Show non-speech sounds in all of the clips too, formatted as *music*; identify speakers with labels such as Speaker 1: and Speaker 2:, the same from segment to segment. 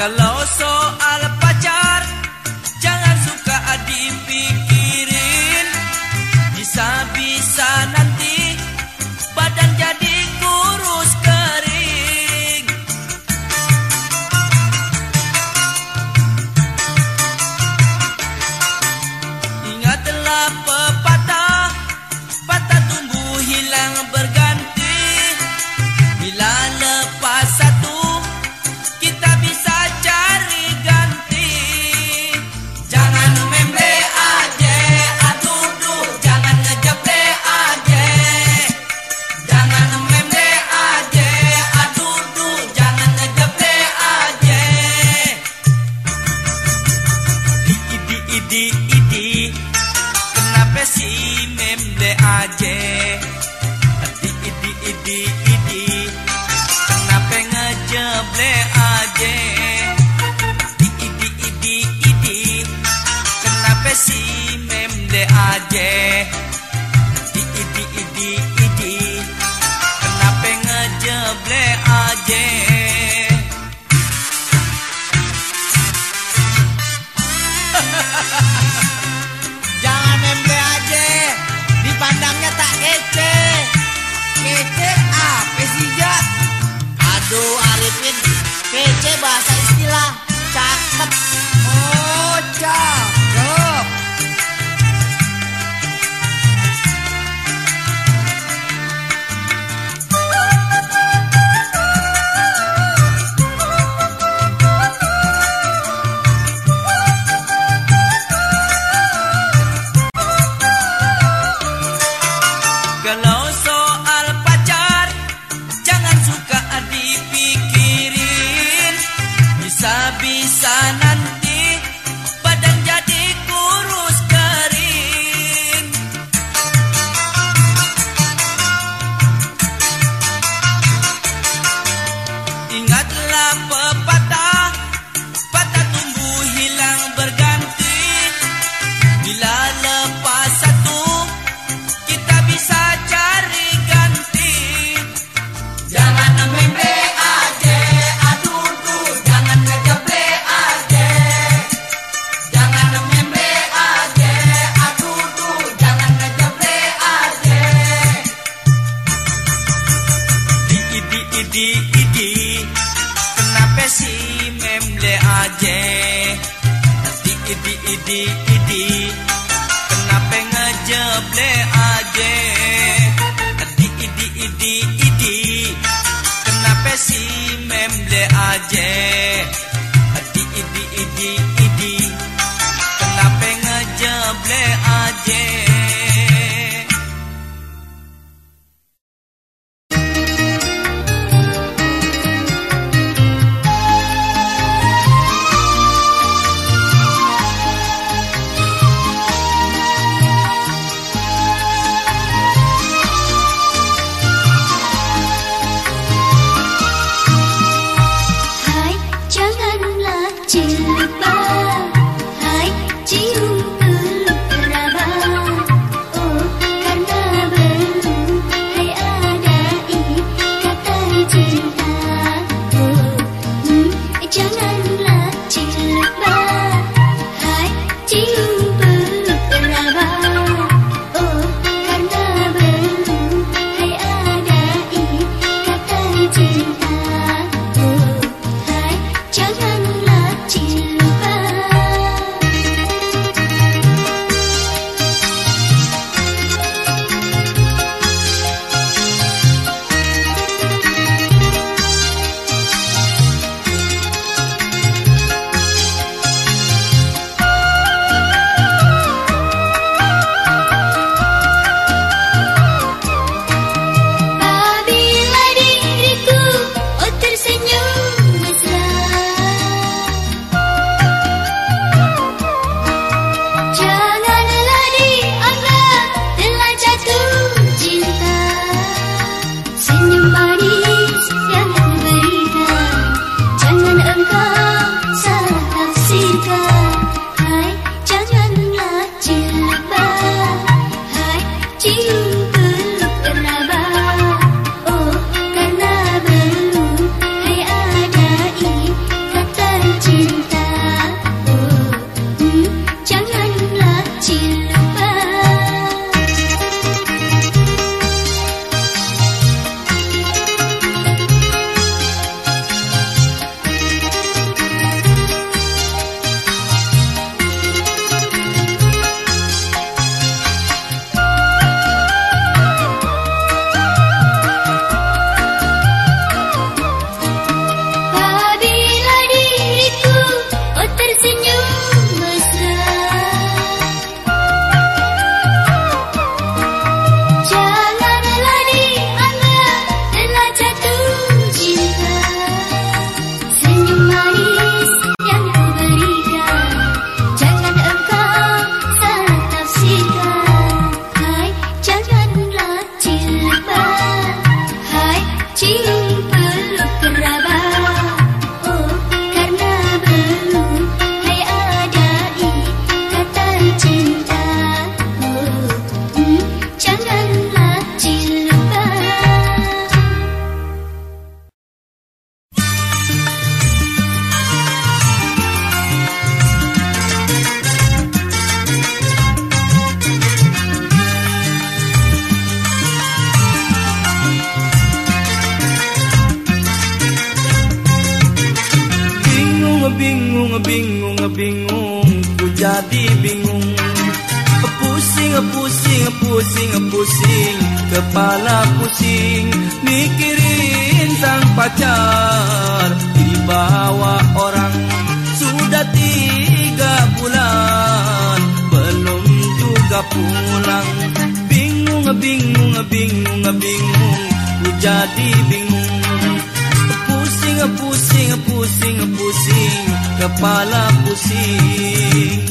Speaker 1: Bacalao. mem DAJ di di di di kenapa ngejeble aja di di di di kenapa si mem DAJ idi idi. Kenapa ngejeble aja idi idi idi idi. Kenapa si memble aja idi idi idi, idi. besar di bawah orang sudah tiga bulan. Belum juga pulang. Bingung bingung bingung bingung. Ku jadi bingung. Pusing pusing pusing pusing. Kepala pusing.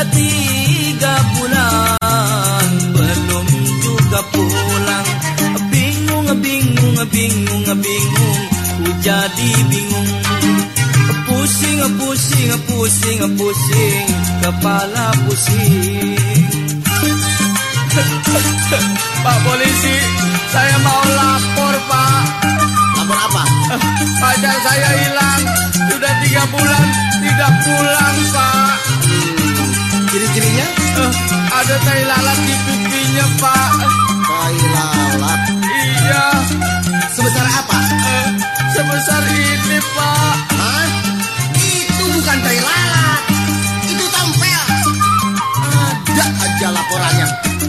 Speaker 1: sudah tiga bulan. Belum juga pulang. Bingung bingung bingung bingung. Ku jadi bingung. Pusing pusing pusing pusing. Kepala pusing.
Speaker 2: *laughs* Pak polisi saya mau lapor Pak.
Speaker 3: Lapor apa?
Speaker 2: *laughs* Pacar saya hilang. Sudah tiga bulan tidak pulang Pak
Speaker 3: ciri-cirinya?
Speaker 2: Uh, ada tai lalat di pipinya pak.
Speaker 3: Tai lalat?
Speaker 2: Iya.
Speaker 3: Sebesar apa? Uh,
Speaker 2: sebesar ini pak.
Speaker 3: Hah? itu bukan tai lalat. Itu tampel. Ada aja laporannya.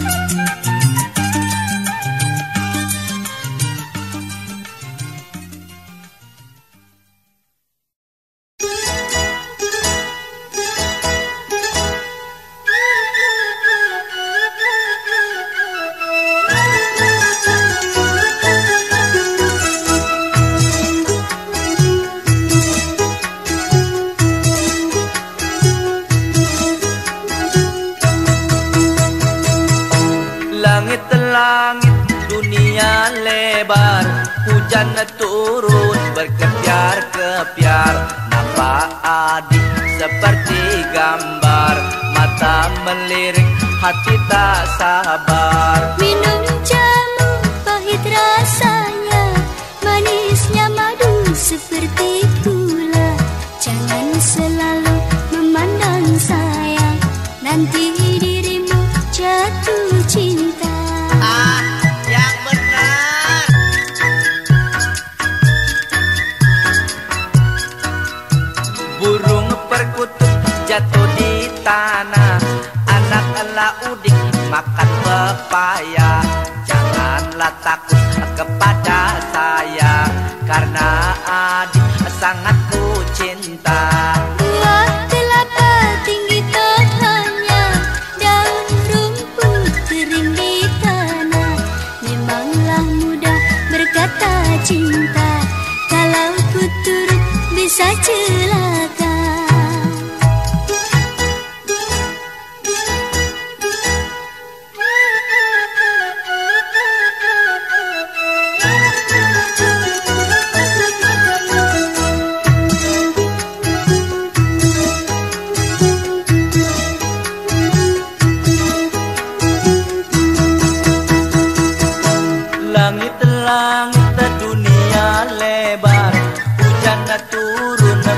Speaker 1: Burung perkutut jatuh di tanah. Anak laudik makan pepaya. Janganlah takut kepada saya Karena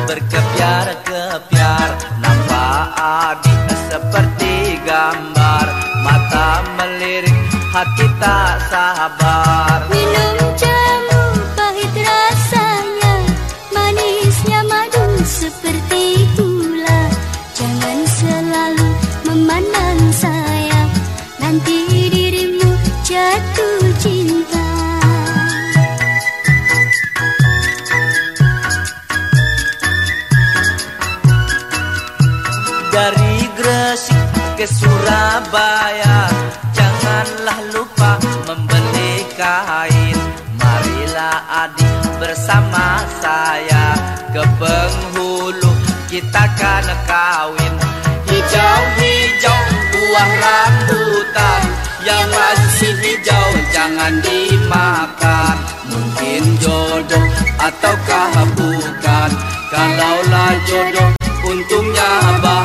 Speaker 1: berkepiar-kepiar Nampak adik seperti gambar. Mata melirik hati tak sabar ke Surabaya. Janganlah lupa membeli kain Marilah adik bersama saya. Ke penghulu kita kan kawin. Hijau-hijau buah rambutan. Yang masih hijau jangan dimakan. Mungkin jodoh ataukah bukan? Kalaulah jodoh untungnya badan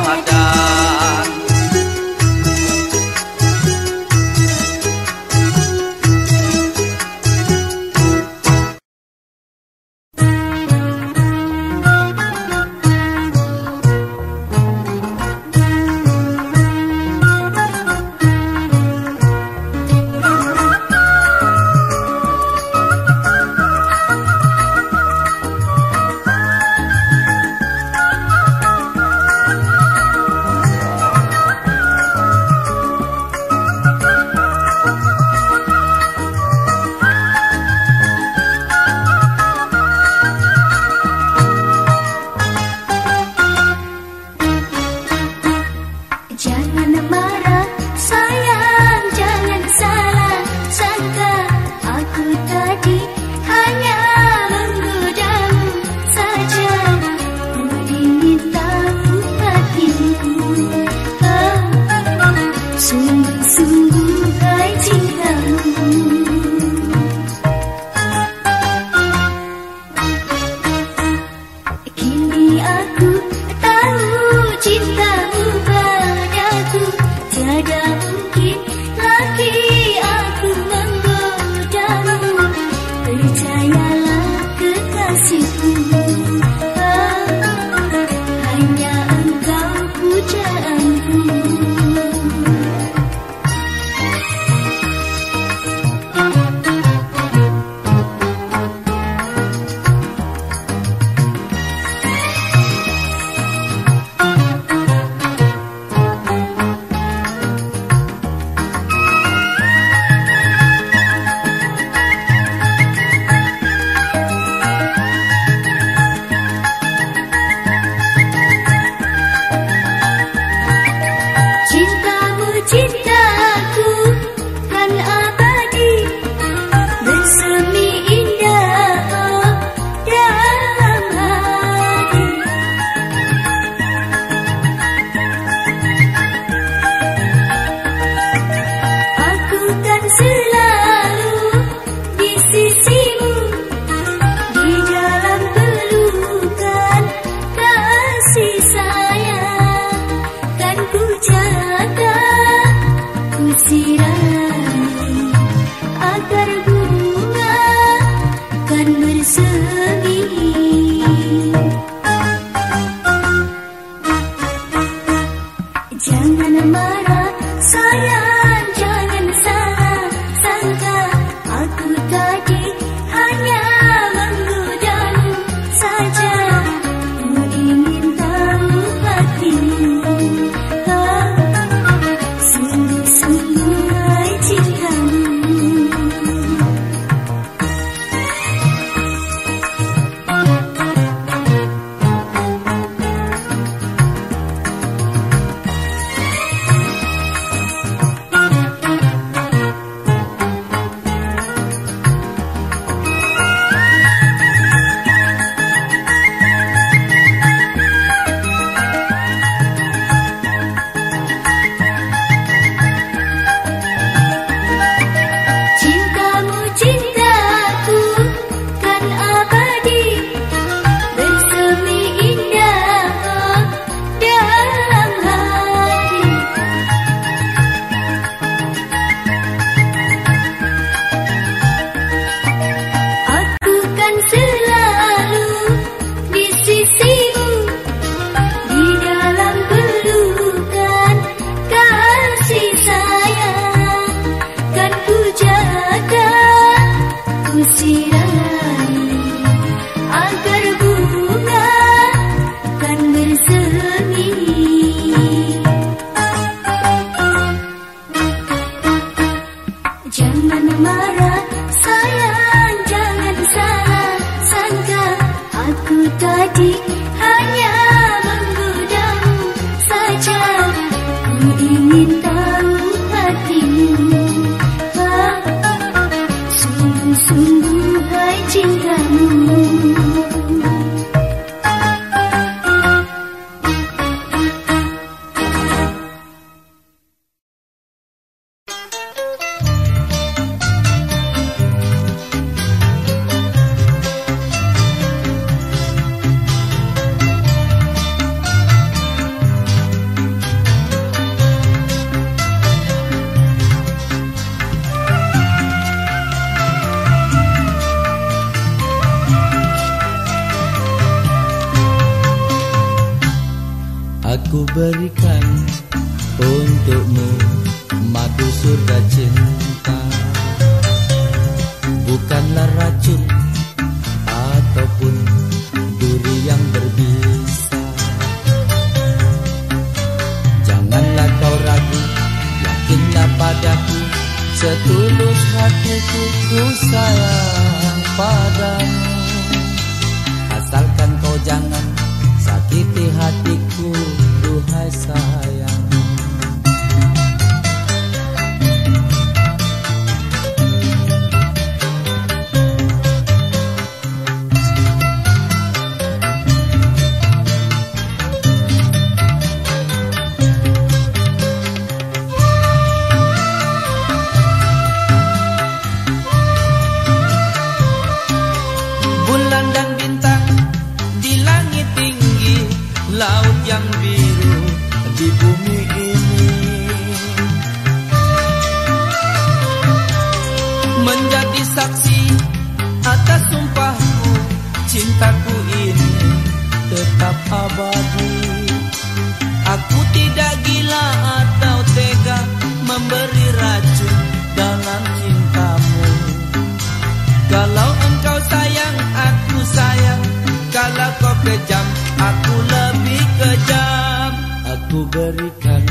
Speaker 1: berikan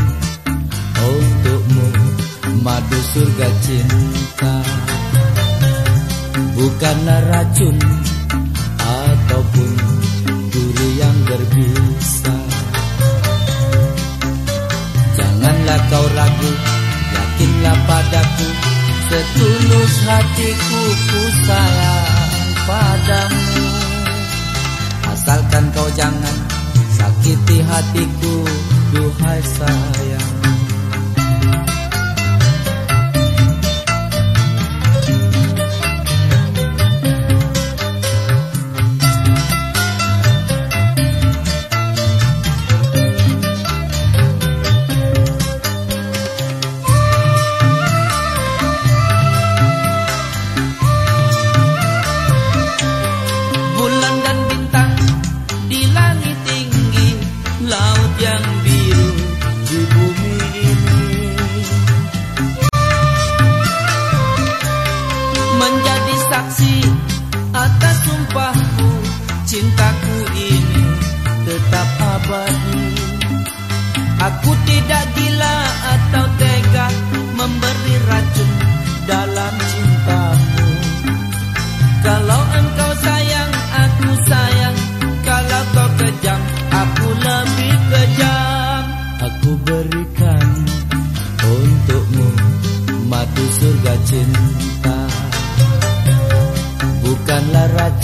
Speaker 1: untukmu madu surga cinta. Bukan racun ataupun duri yang berbisa. Janganlah kau ragu yakinlah padaku setulus hatiku ku salah padamu. Asalkan kau jangan sakiti hatiku. duhai sayang. Bulan dan bintang di langit tinggi laut yang biru 你不必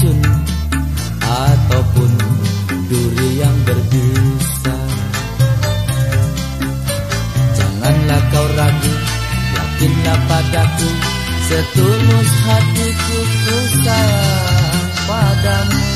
Speaker 1: racun ataupun duri yang berbisa Janganlah kau ragu, yakinlah padaku Setulus hatiku ku sayang padamu.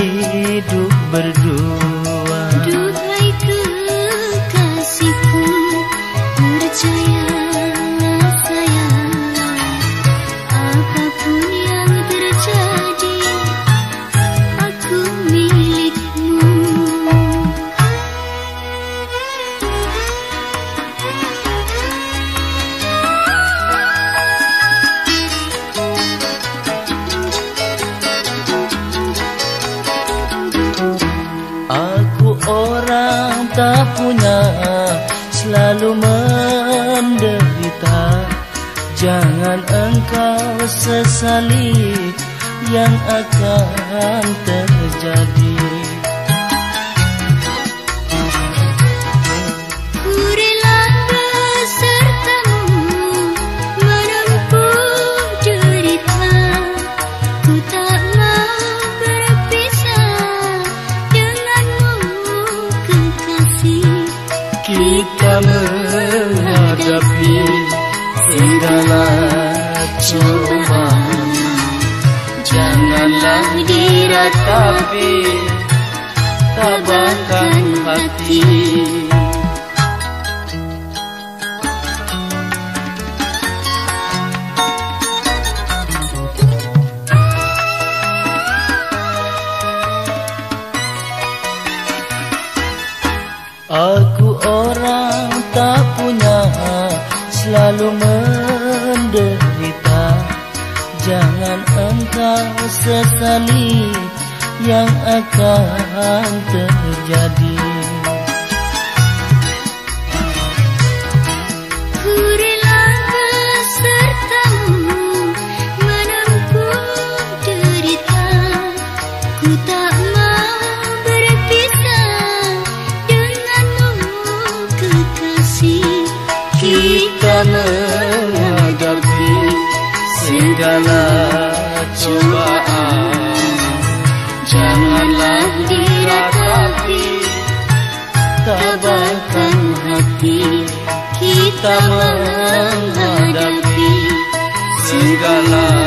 Speaker 1: Hidup berdua sesali Yang akan terjadi
Speaker 4: Kita menghadapi segala